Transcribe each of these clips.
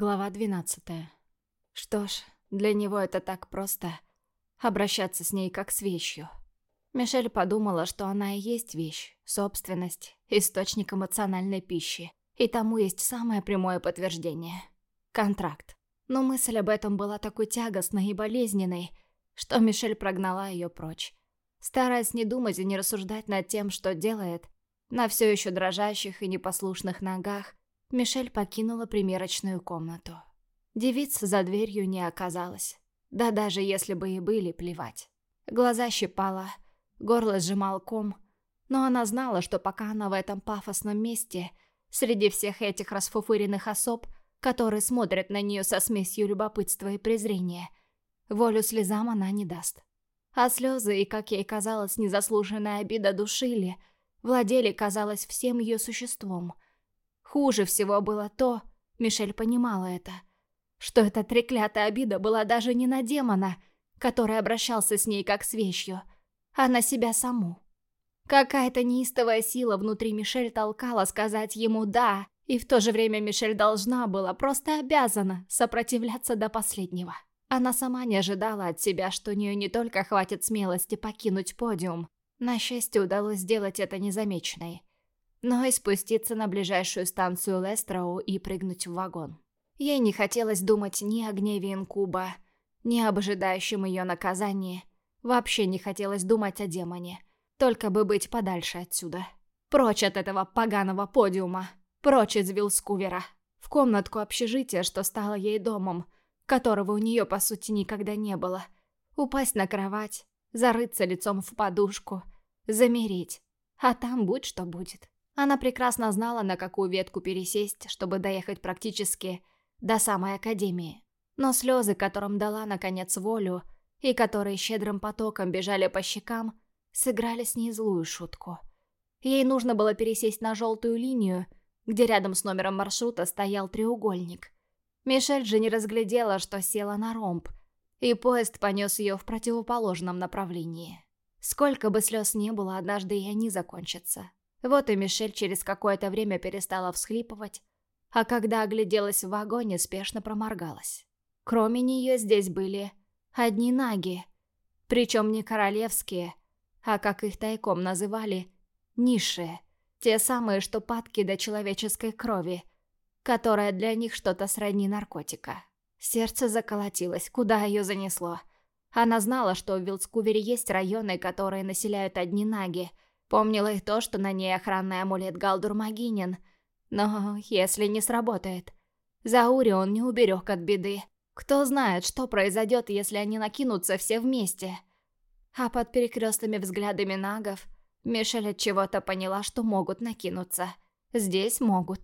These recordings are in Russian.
Глава 12. Что ж, для него это так просто — обращаться с ней как с вещью. Мишель подумала, что она и есть вещь, собственность, источник эмоциональной пищи. И тому есть самое прямое подтверждение — контракт. Но мысль об этом была такой тягостной и болезненной, что Мишель прогнала ее прочь. Стараясь не думать и не рассуждать над тем, что делает, на все еще дрожащих и непослушных ногах, Мишель покинула примерочную комнату. Девиц за дверью не оказалось. Да даже если бы и были, плевать. Глаза щипала, горло сжимал ком, но она знала, что пока она в этом пафосном месте, среди всех этих расфуфыренных особ, которые смотрят на нее со смесью любопытства и презрения, волю слезам она не даст. А слезы и, как ей казалось, незаслуженная обида душили, владели, казалось, всем ее существом — Хуже всего было то, Мишель понимала это, что эта треклятая обида была даже не на демона, который обращался с ней как с вещью, а на себя саму. Какая-то неистовая сила внутри Мишель толкала сказать ему «да», и в то же время Мишель должна была, просто обязана, сопротивляться до последнего. Она сама не ожидала от себя, что у нее не только хватит смелости покинуть подиум, на счастье удалось сделать это незамеченной но и спуститься на ближайшую станцию Лестроу и прыгнуть в вагон. Ей не хотелось думать ни о гневе Инкуба, ни об ожидающем ее наказании. Вообще не хотелось думать о демоне. Только бы быть подальше отсюда. Прочь от этого поганого подиума. Прочь из Вилскувера. В комнатку общежития, что стало ей домом, которого у нее, по сути, никогда не было. Упасть на кровать, зарыться лицом в подушку, замереть. А там будь что будет. Она прекрасно знала, на какую ветку пересесть, чтобы доехать практически до самой академии. Но слезы, которым дала, наконец, волю, и которые щедрым потоком бежали по щекам, сыграли с ней злую шутку. Ей нужно было пересесть на желтую линию, где рядом с номером маршрута стоял треугольник. Мишель же не разглядела, что села на ромб, и поезд понес ее в противоположном направлении. Сколько бы слез не было, однажды и они закончатся. Вот и Мишель через какое-то время перестала всхлипывать, а когда огляделась в вагоне, спешно проморгалась. Кроме нее здесь были одни наги, причем не королевские, а, как их тайком называли, низшие, те самые, что падки до человеческой крови, которая для них что-то сродни наркотика. Сердце заколотилось, куда ее занесло. Она знала, что в Вилдскувере есть районы, которые населяют одни наги – Помнила и то, что на ней охранный амулет Галдур Магинин. Но если не сработает, Заури он не уберег от беды. Кто знает, что произойдет, если они накинутся все вместе. А под перекрестными взглядами нагов Мишель от чего-то поняла, что могут накинуться. Здесь могут.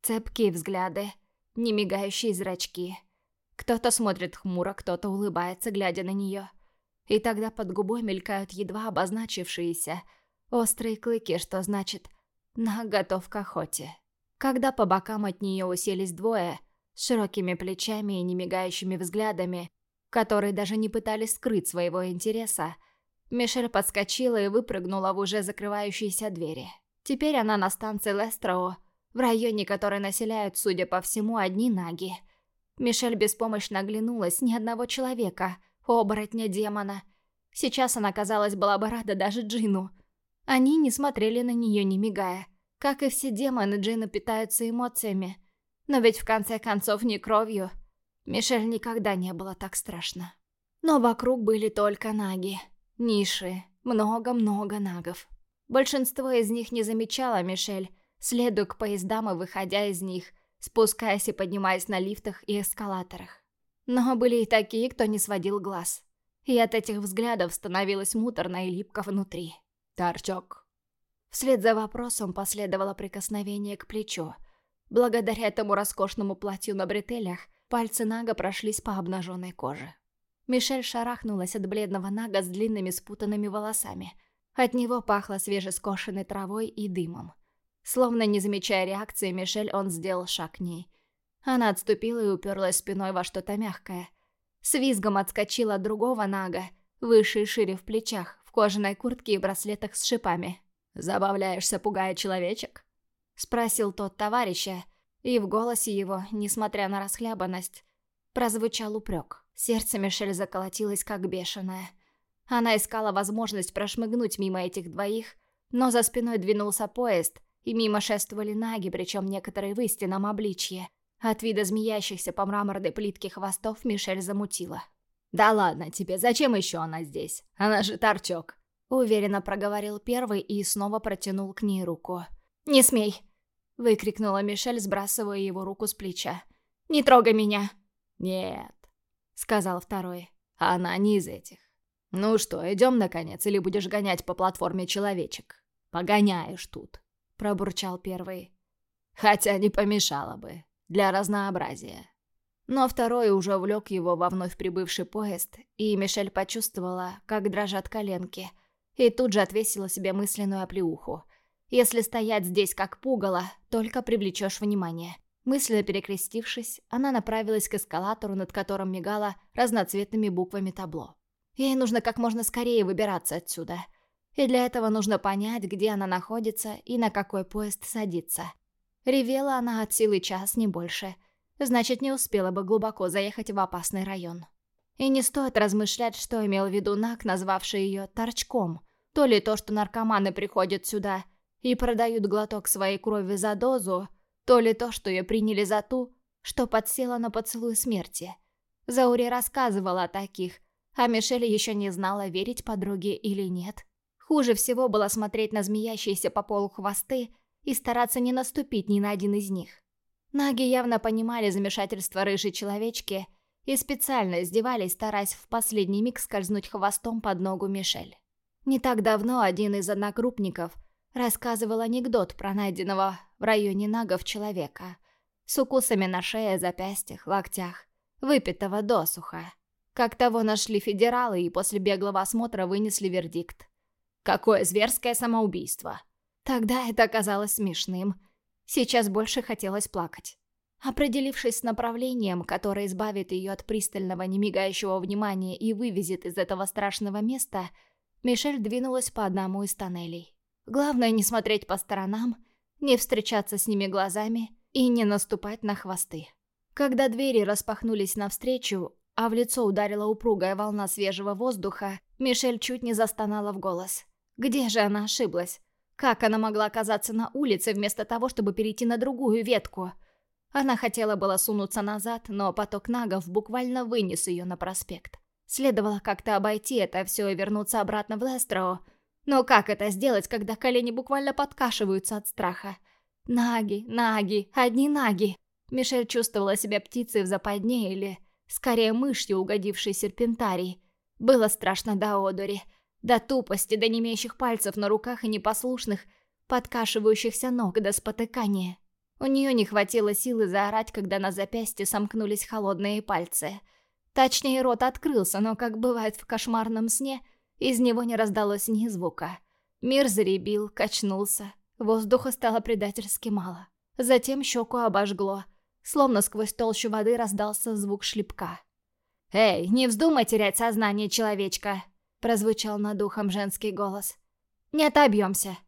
Цепкие взгляды, немигающие зрачки. Кто-то смотрит хмуро, кто-то улыбается, глядя на нее. И тогда под губой мелькают едва обозначившиеся – Острые клыки, что значит «на готов к охоте». Когда по бокам от нее уселись двое, с широкими плечами и немигающими взглядами, которые даже не пытались скрыть своего интереса, Мишель подскочила и выпрыгнула в уже закрывающиеся двери. Теперь она на станции Лестроу, в районе которой населяют, судя по всему, одни наги. Мишель беспомощно оглянулась ни одного человека, оборотня демона. Сейчас она, казалось, была бы рада даже Джину – они не смотрели на нее, не мигая. Как и все демоны, Джина питаются эмоциями. Но ведь в конце концов не кровью. Мишель никогда не было так страшно. Но вокруг были только наги. Ниши. Много-много нагов. Большинство из них не замечало Мишель, следуя к поездам и выходя из них, спускаясь и поднимаясь на лифтах и эскалаторах. Но были и такие, кто не сводил глаз. И от этих взглядов становилось муторно и липко внутри. «Торчок». Вслед за вопросом последовало прикосновение к плечу. Благодаря этому роскошному платью на бретелях, пальцы Нага прошлись по обнаженной коже. Мишель шарахнулась от бледного Нага с длинными спутанными волосами. От него пахло свежескошенной травой и дымом. Словно не замечая реакции, Мишель он сделал шаг к ней. Она отступила и уперлась спиной во что-то мягкое. С визгом отскочила от другого Нага, выше и шире в плечах, кожаной куртке и браслетах с шипами. «Забавляешься, пугая человечек?» Спросил тот товарища, И в голосе его, несмотря на расхлябанность, прозвучал упрек. Сердце Мишель заколотилось как бешеное. Она искала возможность прошмыгнуть мимо этих двоих, но за спиной двинулся поезд, и мимо шествовали наги, причем некоторые в истинном обличье. От вида змеящихся по мраморной плитке хвостов Мишель замутила. «Да ладно тебе, зачем еще она здесь? Она же торчок!» Уверенно проговорил первый и снова протянул к ней руку. «Не смей!» — выкрикнула Мишель, сбрасывая его руку с плеча. «Не трогай меня!» «Нет», — сказал второй. «Она не из этих. Ну что, идем, наконец, или будешь гонять по платформе человечек?» «Погоняешь тут», — пробурчал первый. «Хотя не помешало бы, для разнообразия». Но второй уже увлек его во вновь прибывший поезд, и Мишель почувствовала, как дрожат коленки, и тут же отвесила себе мысленную оплеуху. Если стоять здесь как пугало, только привлечешь внимание. Мысленно перекрестившись, она направилась к эскалатору, над которым мигала разноцветными буквами табло. Ей нужно как можно скорее выбираться отсюда. И для этого нужно понять, где она находится и на какой поезд садиться. Ревела она от силы час, не больше – значит, не успела бы глубоко заехать в опасный район. И не стоит размышлять, что имел в виду Нак, назвавший ее торчком. То ли то, что наркоманы приходят сюда и продают глоток своей крови за дозу, то ли то, что ее приняли за ту, что подсела на поцелуй смерти. Заури рассказывала о таких, а Мишель еще не знала, верить подруге или нет. Хуже всего было смотреть на змеящиеся по полу хвосты и стараться не наступить ни на один из них. Наги явно понимали замешательство рыжей человечки и специально издевались, стараясь в последний миг скользнуть хвостом под ногу Мишель. Не так давно один из однокрупников рассказывал анекдот про найденного в районе нагов человека с укусами на шее, запястьях, локтях, выпитого досуха. Как того нашли федералы и после беглого осмотра вынесли вердикт. Какое зверское самоубийство! Тогда это оказалось смешным – Сейчас больше хотелось плакать. Определившись с направлением, которое избавит ее от пристального, немигающего внимания и вывезет из этого страшного места, Мишель двинулась по одному из тоннелей. Главное не смотреть по сторонам, не встречаться с ними глазами и не наступать на хвосты. Когда двери распахнулись навстречу, а в лицо ударила упругая волна свежего воздуха, Мишель чуть не застонала в голос. Где же она ошиблась? Как она могла оказаться на улице вместо того, чтобы перейти на другую ветку? Она хотела было сунуться назад, но поток нагов буквально вынес ее на проспект. Следовало как-то обойти это все и вернуться обратно в Лестроу. Но как это сделать, когда колени буквально подкашиваются от страха? Наги, наги, одни наги. Мишель чувствовала себя птицей в западне или, скорее, мышью, угодившей серпентарий. Было страшно до одури. До тупости, до немеющих пальцев на руках и непослушных, подкашивающихся ног до спотыкания. У нее не хватило силы заорать, когда на запястье сомкнулись холодные пальцы. Точнее, рот открылся, но, как бывает в кошмарном сне, из него не раздалось ни звука. Мир заребил, качнулся. Воздуха стало предательски мало. Затем щеку обожгло. Словно сквозь толщу воды раздался звук шлепка. «Эй, не вздумай терять сознание, человечка!» Прозвучал над ухом женский голос. «Не отобьемся!»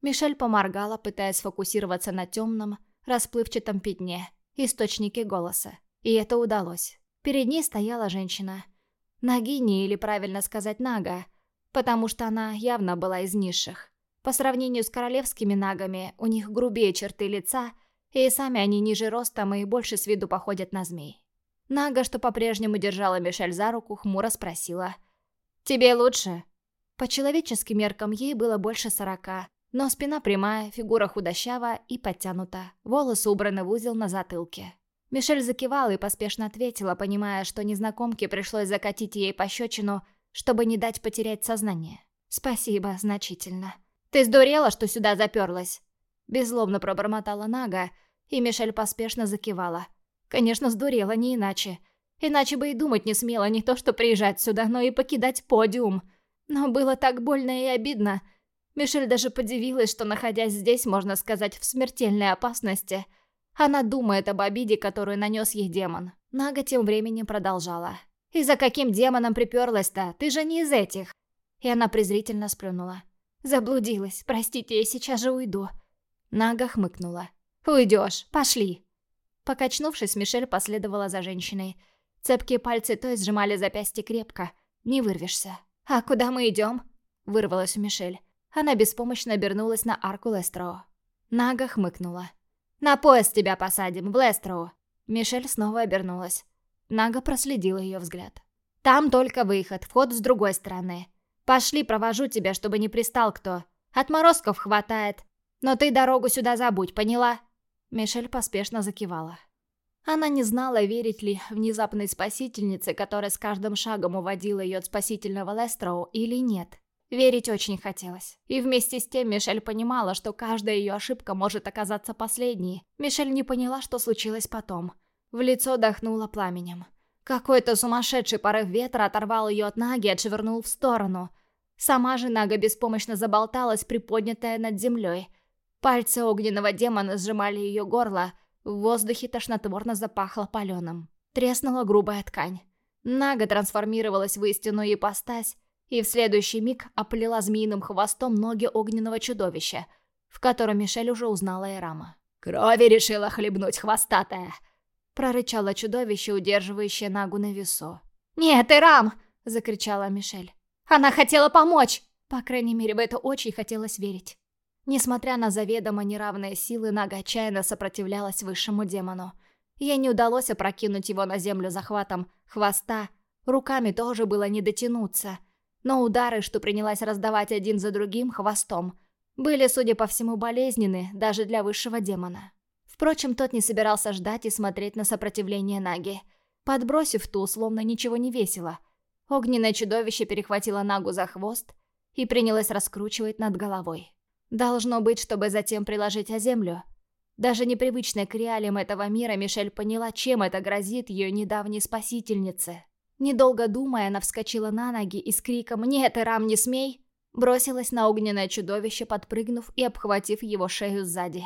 Мишель поморгала, пытаясь сфокусироваться на темном, расплывчатом пятне, источнике голоса. И это удалось. Перед ней стояла женщина. Нагини, или правильно сказать Нага, потому что она явно была из низших. По сравнению с королевскими нагами, у них грубее черты лица, и сами они ниже ростом и больше с виду походят на змей. Нага, что по-прежнему держала Мишель за руку, хмуро спросила. «Тебе лучше?» По человеческим меркам ей было больше сорока, но спина прямая, фигура худощава и подтянута, волосы убраны в узел на затылке. Мишель закивала и поспешно ответила, понимая, что незнакомке пришлось закатить ей пощечину, чтобы не дать потерять сознание. «Спасибо, значительно». «Ты сдурела, что сюда заперлась?» Беззлобно пробормотала Нага, и Мишель поспешно закивала. «Конечно, сдурела, не иначе. Иначе бы и думать не смела не то что приезжать сюда, но и покидать подиум. Но было так больно и обидно. Мишель даже подивилась, что, находясь здесь, можно сказать, в смертельной опасности, она думает об обиде, которую нанес ей демон. Нага тем временем продолжала. «И за каким демоном приперлась-то? Ты же не из этих!» И она презрительно сплюнула. «Заблудилась. Простите, я сейчас же уйду». Нага хмыкнула. «Уйдешь, пошли!» Покачнувшись, Мишель последовала за женщиной. Цепкие пальцы той сжимали запястье крепко. Не вырвешься. «А куда мы идем?» Вырвалась у Мишель. Она беспомощно обернулась на арку Лестроу. Нага хмыкнула. «На поезд тебя посадим, в Лестроу!» Мишель снова обернулась. Нага проследила ее взгляд. «Там только выход, вход с другой стороны. Пошли, провожу тебя, чтобы не пристал кто. Отморозков хватает. Но ты дорогу сюда забудь, поняла?» Мишель поспешно закивала. Она не знала, верить ли внезапной спасительнице, которая с каждым шагом уводила ее от спасительного Лестроу, или нет. Верить очень хотелось. И вместе с тем Мишель понимала, что каждая ее ошибка может оказаться последней. Мишель не поняла, что случилось потом. В лицо дохнуло пламенем. Какой-то сумасшедший порыв ветра оторвал ее от Наги и отшвырнул в сторону. Сама же Нага беспомощно заболталась, приподнятая над землей. Пальцы огненного демона сжимали ее горло, в воздухе тошнотворно запахло паленым. Треснула грубая ткань. Нага трансформировалась в истинную ипостась, и в следующий миг оплела змеиным хвостом ноги огненного чудовища, в котором Мишель уже узнала Эрама. «Крови решила хлебнуть хвостатая!» прорычало чудовище, удерживающее Нагу на весу. «Нет, Эрам!» — закричала Мишель. «Она хотела помочь!» По крайней мере, в это очень хотелось верить. Несмотря на заведомо неравные силы, Нага отчаянно сопротивлялась высшему демону. Ей не удалось опрокинуть его на землю захватом хвоста, руками тоже было не дотянуться — но удары, что принялась раздавать один за другим хвостом, были, судя по всему, болезненны даже для высшего демона. Впрочем, тот не собирался ждать и смотреть на сопротивление Наги. Подбросив ту, словно ничего не весело, огненное чудовище перехватило Нагу за хвост и принялось раскручивать над головой. Должно быть, чтобы затем приложить о землю. Даже непривычная к реалиям этого мира, Мишель поняла, чем это грозит ее недавней спасительнице. Недолго думая, она вскочила на ноги и с криком «Нет, Ирам, не смей!» бросилась на огненное чудовище, подпрыгнув и обхватив его шею сзади.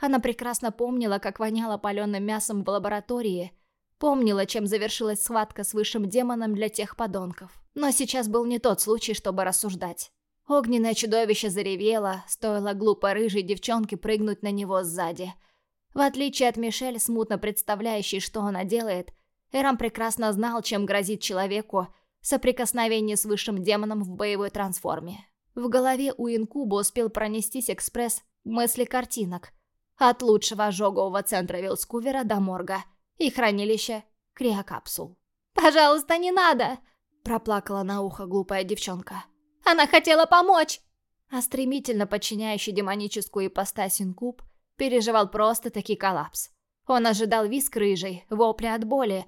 Она прекрасно помнила, как воняло паленым мясом в лаборатории, помнила, чем завершилась схватка с высшим демоном для тех подонков. Но сейчас был не тот случай, чтобы рассуждать. Огненное чудовище заревело, стоило глупо рыжей девчонке прыгнуть на него сзади. В отличие от Мишель, смутно представляющей, что она делает, Эрам прекрасно знал, чем грозит человеку соприкосновение с высшим демоном в боевой трансформе. В голове у Инкуба успел пронестись экспресс мысли картинок. От лучшего ожогового центра Вилскувера до морга и хранилища криокапсул. «Пожалуйста, не надо!» – проплакала на ухо глупая девчонка. «Она хотела помочь!» А стремительно подчиняющий демоническую ипостась Инкуб переживал просто-таки коллапс. Он ожидал виск рыжий, вопли от боли,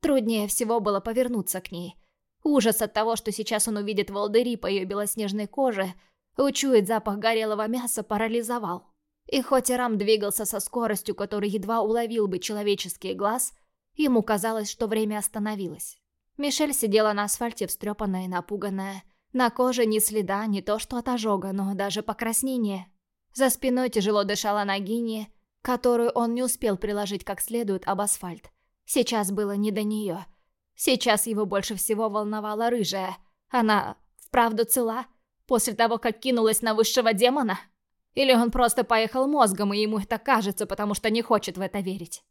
Труднее всего было повернуться к ней. Ужас от того, что сейчас он увидит волдыри по ее белоснежной коже, учует запах горелого мяса, парализовал. И хоть Ирам двигался со скоростью, которой едва уловил бы человеческий глаз, ему казалось, что время остановилось. Мишель сидела на асфальте встрепанная и напуганная. На коже ни следа, не то что от ожога, но даже покраснения. За спиной тяжело дышала Нагини, которую он не успел приложить как следует об асфальт. Сейчас было не до нее. Сейчас его больше всего волновала рыжая. Она вправду цела? После того, как кинулась на высшего демона? Или он просто поехал мозгом, и ему это кажется, потому что не хочет в это верить?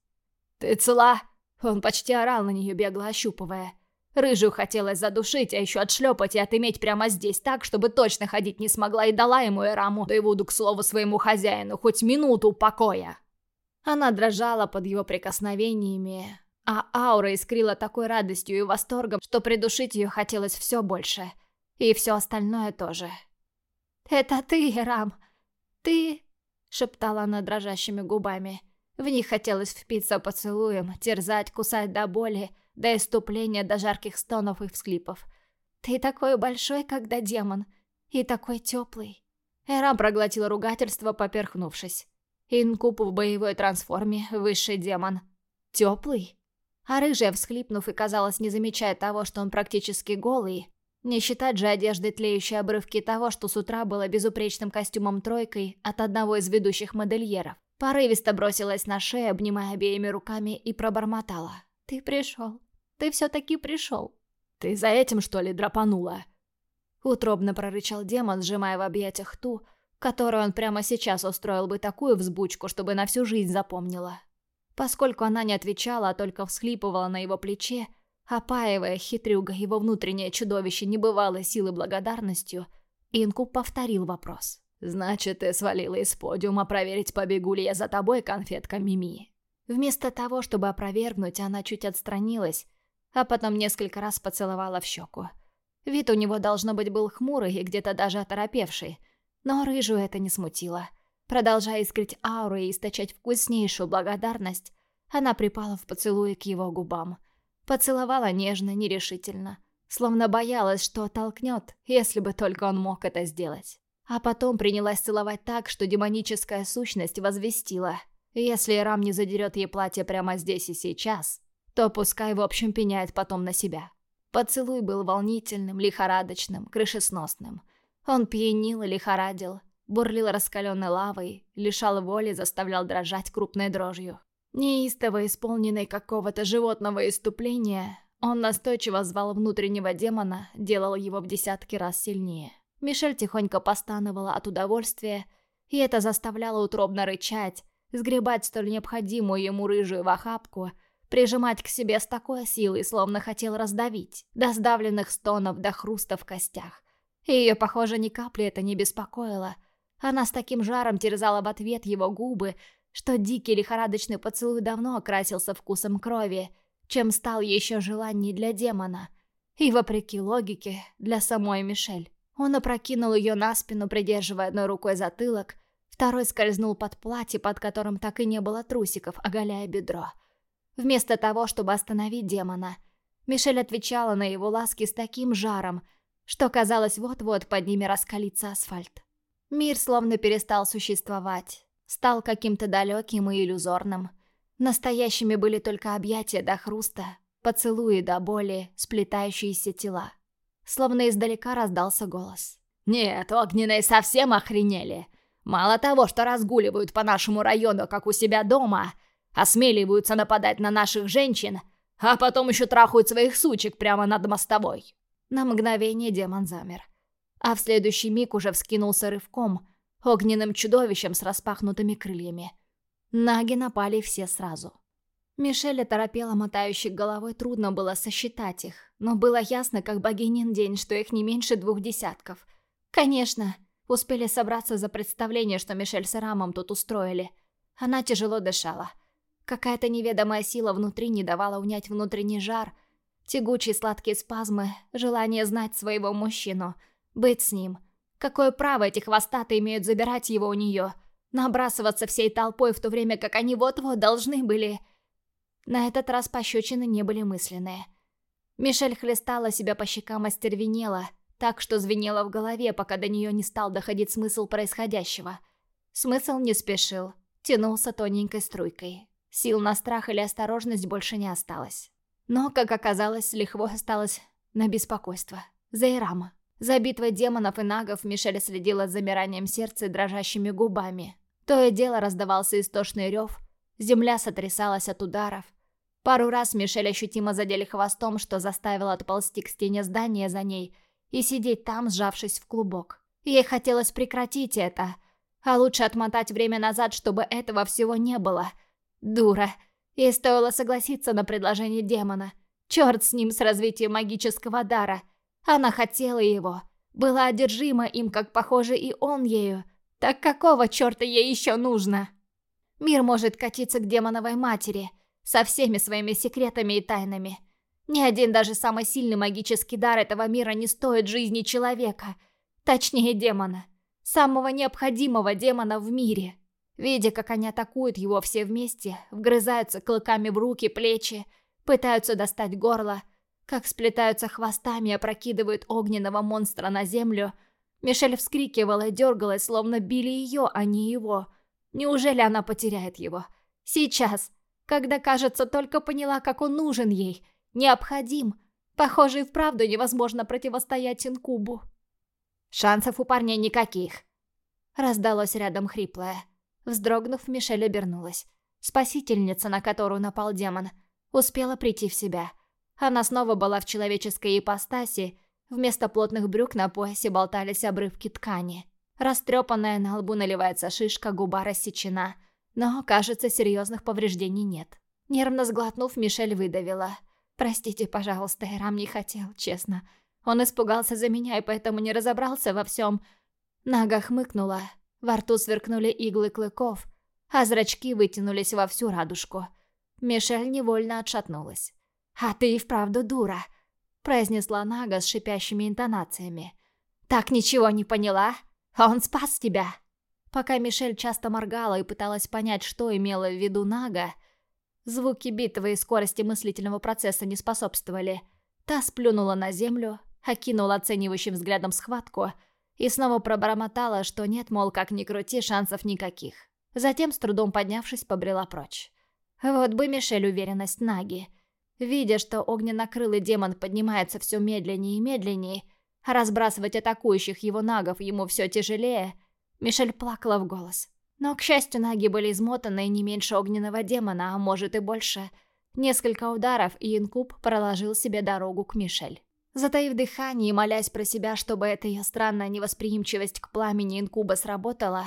«Ты цела?» Он почти орал на нее, бегло ощупывая. Рыжую хотелось задушить, а еще отшлепать и отыметь прямо здесь так, чтобы точно ходить не смогла и дала ему Эраму, да и Вуду к слову своему хозяину, хоть минуту покоя. Она дрожала под его прикосновениями, а аура искрила такой радостью и восторгом, что придушить ее хотелось все больше. И все остальное тоже. «Это ты, Рам! Ты...» — шептала она дрожащими губами. В них хотелось впиться поцелуем, терзать, кусать до боли, до иступления, до жарких стонов и всклипов. «Ты такой большой, когда демон, и такой теплый!» Эрам проглотил ругательство, поперхнувшись. Инкуб в боевой трансформе, высший демон. Теплый? А рыжая, всхлипнув и, казалось, не замечая того, что он практически голый, не считать же одежды тлеющие обрывки того, что с утра было безупречным костюмом-тройкой от одного из ведущих модельеров, порывисто бросилась на шею, обнимая обеими руками, и пробормотала. «Ты пришел. Ты все-таки пришел». «Ты за этим, что ли, драпанула?» Утробно прорычал демон, сжимая в объятиях ту, которой он прямо сейчас устроил бы такую взбучку, чтобы на всю жизнь запомнила. Поскольку она не отвечала, а только всхлипывала на его плече, опаивая хитрюга его внутреннее чудовище небывалой силы благодарностью, Инкуб повторил вопрос. «Значит, ты свалила из подиума проверить, побегу ли я за тобой, конфетка Мими?» Вместо того, чтобы опровергнуть, она чуть отстранилась, а потом несколько раз поцеловала в щеку. Вид у него, должно быть, был хмурый и где-то даже оторопевший, но рыжую это не смутило. Продолжая искрить ауру и источать вкуснейшую благодарность, она припала в поцелуе к его губам. Поцеловала нежно, нерешительно, словно боялась, что оттолкнет, если бы только он мог это сделать. А потом принялась целовать так, что демоническая сущность возвестила. Если Рам не задерет ей платье прямо здесь и сейчас, то пускай в общем пеняет потом на себя. Поцелуй был волнительным, лихорадочным, крышесносным. Он пьянил и лихорадил, бурлил раскаленной лавой, лишал воли, заставлял дрожать крупной дрожью. Неистово исполненный какого-то животного иступления, он настойчиво звал внутреннего демона, делал его в десятки раз сильнее. Мишель тихонько постановала от удовольствия, и это заставляло утробно рычать, сгребать столь необходимую ему рыжую в охапку, прижимать к себе с такой силой, словно хотел раздавить, до сдавленных стонов, до хруста в костях. Ее, похоже, ни капли это не беспокоило. Она с таким жаром терзала в ответ его губы, что дикий лихорадочный поцелуй давно окрасился вкусом крови, чем стал еще желаний для демона. И, вопреки логике, для самой Мишель. Он опрокинул ее на спину, придерживая одной рукой затылок, второй скользнул под платье, под которым так и не было трусиков, оголяя бедро. Вместо того, чтобы остановить демона, Мишель отвечала на его ласки с таким жаром, что казалось, вот-вот под ними раскалится асфальт. Мир словно перестал существовать, стал каким-то далеким и иллюзорным. Настоящими были только объятия до хруста, поцелуи до боли, сплетающиеся тела. Словно издалека раздался голос. «Нет, огненные совсем охренели. Мало того, что разгуливают по нашему району, как у себя дома, осмеливаются нападать на наших женщин, а потом еще трахают своих сучек прямо над мостовой». На мгновение демон замер. А в следующий миг уже вскинулся рывком, огненным чудовищем с распахнутыми крыльями. Наги напали все сразу. Мишель оторопела мотающей головой, трудно было сосчитать их, но было ясно, как богинин день, что их не меньше двух десятков. Конечно, успели собраться за представление, что Мишель с Рамом тут устроили. Она тяжело дышала. Какая-то неведомая сила внутри не давала унять внутренний жар, тягучие сладкие спазмы, желание знать своего мужчину, быть с ним. Какое право эти хвостатые имеют забирать его у нее, набрасываться всей толпой, в то время как они вот-вот должны были... На этот раз пощечины не были мысленные. Мишель хлестала себя по щекам остервенела, так что звенело в голове, пока до нее не стал доходить смысл происходящего. Смысл не спешил, тянулся тоненькой струйкой. Сил на страх или осторожность больше не осталось. Но, как оказалось, лихво осталось на беспокойство. За Ирама. За битвой демонов и нагов Мишель следила с замиранием сердца и дрожащими губами. То и дело раздавался истошный рев, земля сотрясалась от ударов, Пару раз Мишель ощутимо задели хвостом, что заставило отползти к стене здания за ней и сидеть там, сжавшись в клубок. Ей хотелось прекратить это, а лучше отмотать время назад, чтобы этого всего не было. Дура. Ей стоило согласиться на предложение демона. Черт с ним, с развитием магического дара. Она хотела его. Была одержима им, как, похоже, и он ею. Так какого черта ей еще нужно? Мир может катиться к демоновой матери — со всеми своими секретами и тайнами. Ни один даже самый сильный магический дар этого мира не стоит жизни человека. Точнее, демона. Самого необходимого демона в мире. Видя, как они атакуют его все вместе, вгрызаются клыками в руки, плечи, пытаются достать горло, как сплетаются хвостами и опрокидывают огненного монстра на землю, Мишель вскрикивала и дергалась, словно били ее, а не его. Неужели она потеряет его? Сейчас, когда, кажется, только поняла, как он нужен ей, необходим. Похоже, и вправду невозможно противостоять инкубу. «Шансов у парней никаких», — раздалось рядом хриплое. Вздрогнув, Мишель обернулась. Спасительница, на которую напал демон, успела прийти в себя. Она снова была в человеческой ипостаси, вместо плотных брюк на поясе болтались обрывки ткани. Растрепанная на лбу наливается шишка, губа рассечена. Но, кажется, серьезных повреждений нет. Нервно сглотнув, Мишель выдавила. «Простите, пожалуйста, Эрам не хотел, честно. Он испугался за меня и поэтому не разобрался во всем». Нага хмыкнула. Во рту сверкнули иглы клыков, а зрачки вытянулись во всю радужку. Мишель невольно отшатнулась. «А ты и вправду дура», — произнесла Нага с шипящими интонациями. «Так ничего не поняла? Он спас тебя!» Пока Мишель часто моргала и пыталась понять, что имела в виду Нага, звуки битвы и скорости мыслительного процесса не способствовали. Та сплюнула на землю, окинула оценивающим взглядом схватку и снова пробормотала, что нет, мол, как ни крути, шансов никаких. Затем, с трудом поднявшись, побрела прочь. Вот бы Мишель уверенность Наги. Видя, что огненно-крылый демон поднимается все медленнее и медленнее, разбрасывать атакующих его нагов ему все тяжелее, Мишель плакала в голос. Но, к счастью, наги были измотаны не меньше огненного демона, а может и больше. Несколько ударов, и инкуб проложил себе дорогу к Мишель. Затаив дыхание и молясь про себя, чтобы эта ее странная невосприимчивость к пламени инкуба сработала,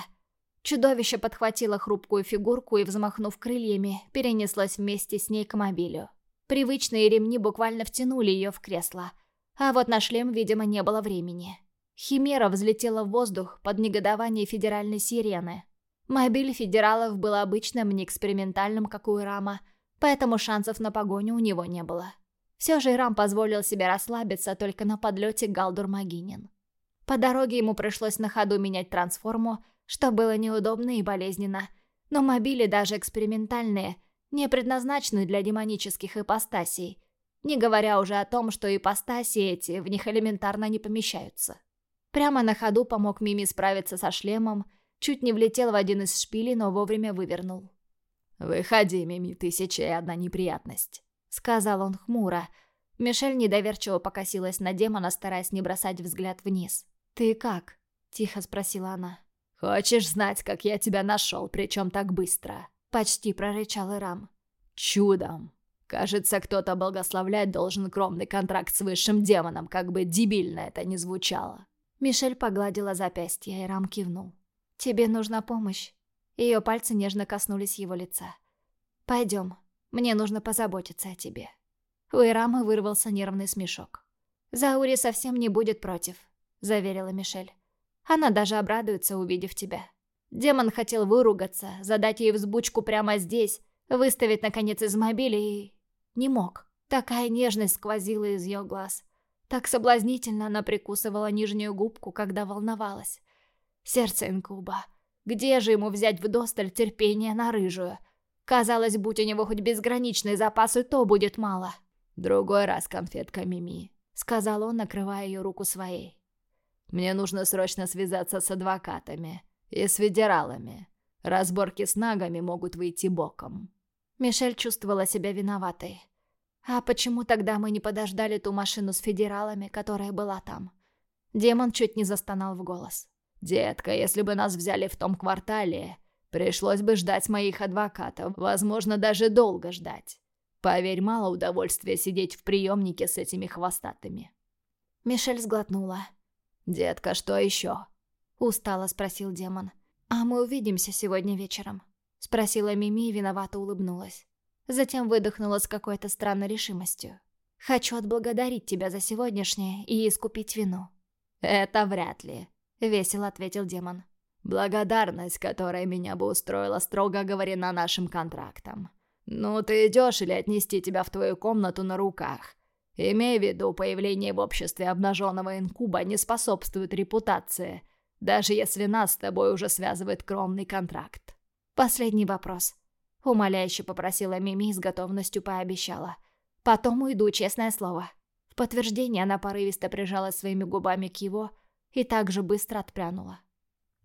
чудовище подхватило хрупкую фигурку и, взмахнув крыльями, перенеслось вместе с ней к мобилю. Привычные ремни буквально втянули ее в кресло, а вот на шлем, видимо, не было времени. Химера взлетела в воздух под негодование федеральной сирены. Мобиль федералов был обычным, не экспериментальным, как у Ирама, поэтому шансов на погоню у него не было. Все же Ирам позволил себе расслабиться только на подлете Галдур-Магинин. По дороге ему пришлось на ходу менять трансформу, что было неудобно и болезненно. Но мобили, даже экспериментальные, не предназначены для демонических ипостасей, не говоря уже о том, что ипостаси эти в них элементарно не помещаются. Прямо на ходу помог Мими справиться со шлемом, чуть не влетел в один из шпилей, но вовремя вывернул. «Выходи, Мими, тысяча и одна неприятность». — сказал он хмуро. Мишель недоверчиво покосилась на демона, стараясь не бросать взгляд вниз. «Ты как?» — тихо спросила она. «Хочешь знать, как я тебя нашел, причем так быстро?» — почти прорычал Ирам. «Чудом. Кажется, кто-то благословлять должен кромный контракт с высшим демоном, как бы дебильно это ни звучало». Мишель погладила запястье, и Рам кивнул. «Тебе нужна помощь». Ее пальцы нежно коснулись его лица. «Пойдем, мне нужно позаботиться о тебе». У Ирамы вырвался нервный смешок. «Заури совсем не будет против», — заверила Мишель. «Она даже обрадуется, увидев тебя». Демон хотел выругаться, задать ей взбучку прямо здесь, выставить, наконец, из мобиля и... Не мог. Такая нежность сквозила из ее глаз. Так соблазнительно она прикусывала нижнюю губку, когда волновалась. Сердце инкуба. Где же ему взять вдосталь терпения на рыжую? Казалось, будь у него хоть безграничные запасы, то будет мало. «Другой раз, конфетка Мими», — сказал он, накрывая ее руку своей. «Мне нужно срочно связаться с адвокатами и с федералами. Разборки с нагами могут выйти боком». Мишель чувствовала себя виноватой. «А почему тогда мы не подождали ту машину с федералами, которая была там?» Демон чуть не застонал в голос. «Детка, если бы нас взяли в том квартале, Пришлось бы ждать моих адвокатов, возможно, даже долго ждать. Поверь, мало удовольствия сидеть в приемнике с этими хвостатыми. Мишель сглотнула. «Детка, что еще?» Устало спросил демон. «А мы увидимся сегодня вечером?» Спросила Мими и виновато улыбнулась. Затем выдохнула с какой-то странной решимостью. «Хочу отблагодарить тебя за сегодняшнее и искупить вину». «Это вряд ли», — весело ответил демон. Благодарность, которая меня бы устроила, строго говорена нашим контрактом. Ну, ты идешь или отнести тебя в твою комнату на руках? Имей в виду, появление в обществе обнаженного инкуба не способствует репутации, даже если нас с тобой уже связывает кромный контракт. Последний вопрос. Умоляюще попросила Мими с готовностью пообещала. Потом уйду, честное слово. В подтверждение она порывисто прижалась своими губами к его и также быстро отпрянула.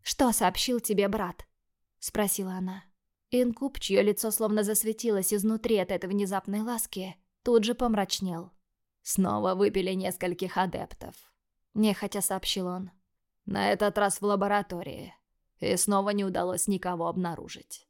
«Что сообщил тебе брат?» — спросила она. Инкуб, чье лицо словно засветилось изнутри от этой внезапной ласки, тут же помрачнел. «Снова выпили нескольких адептов», — нехотя сообщил он. «На этот раз в лаборатории. И снова не удалось никого обнаружить».